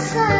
sun.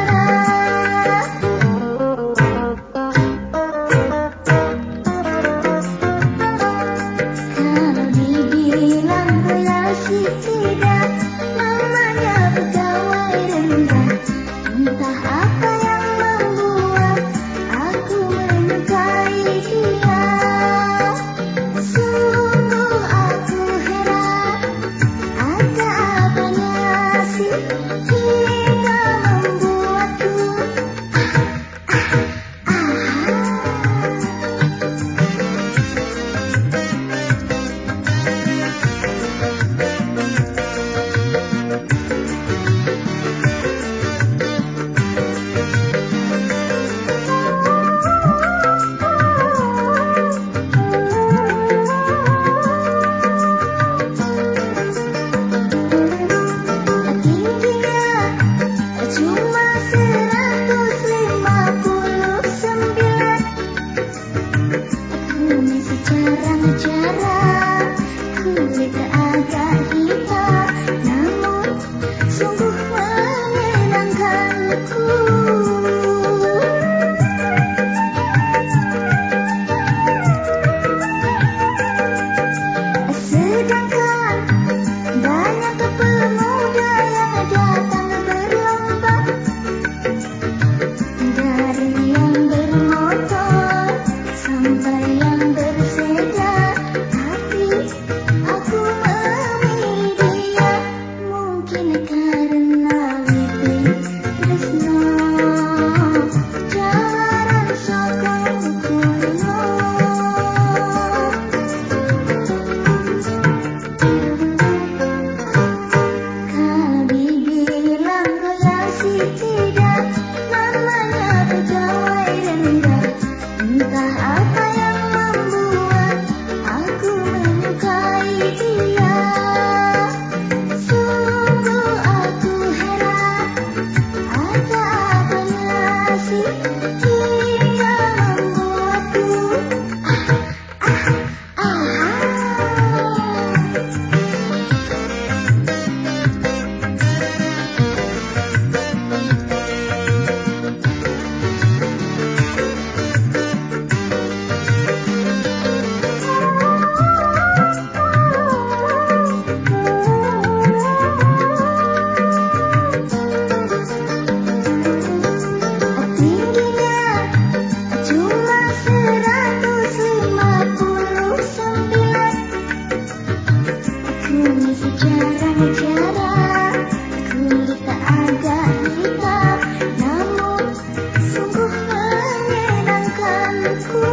Sekarang jarak ku agak hitam Namun sungguh menenangkanku Sedangkan banyak pemuda yang datang berlomba Dari yang bermotor sampai yang 不知道。It's cool.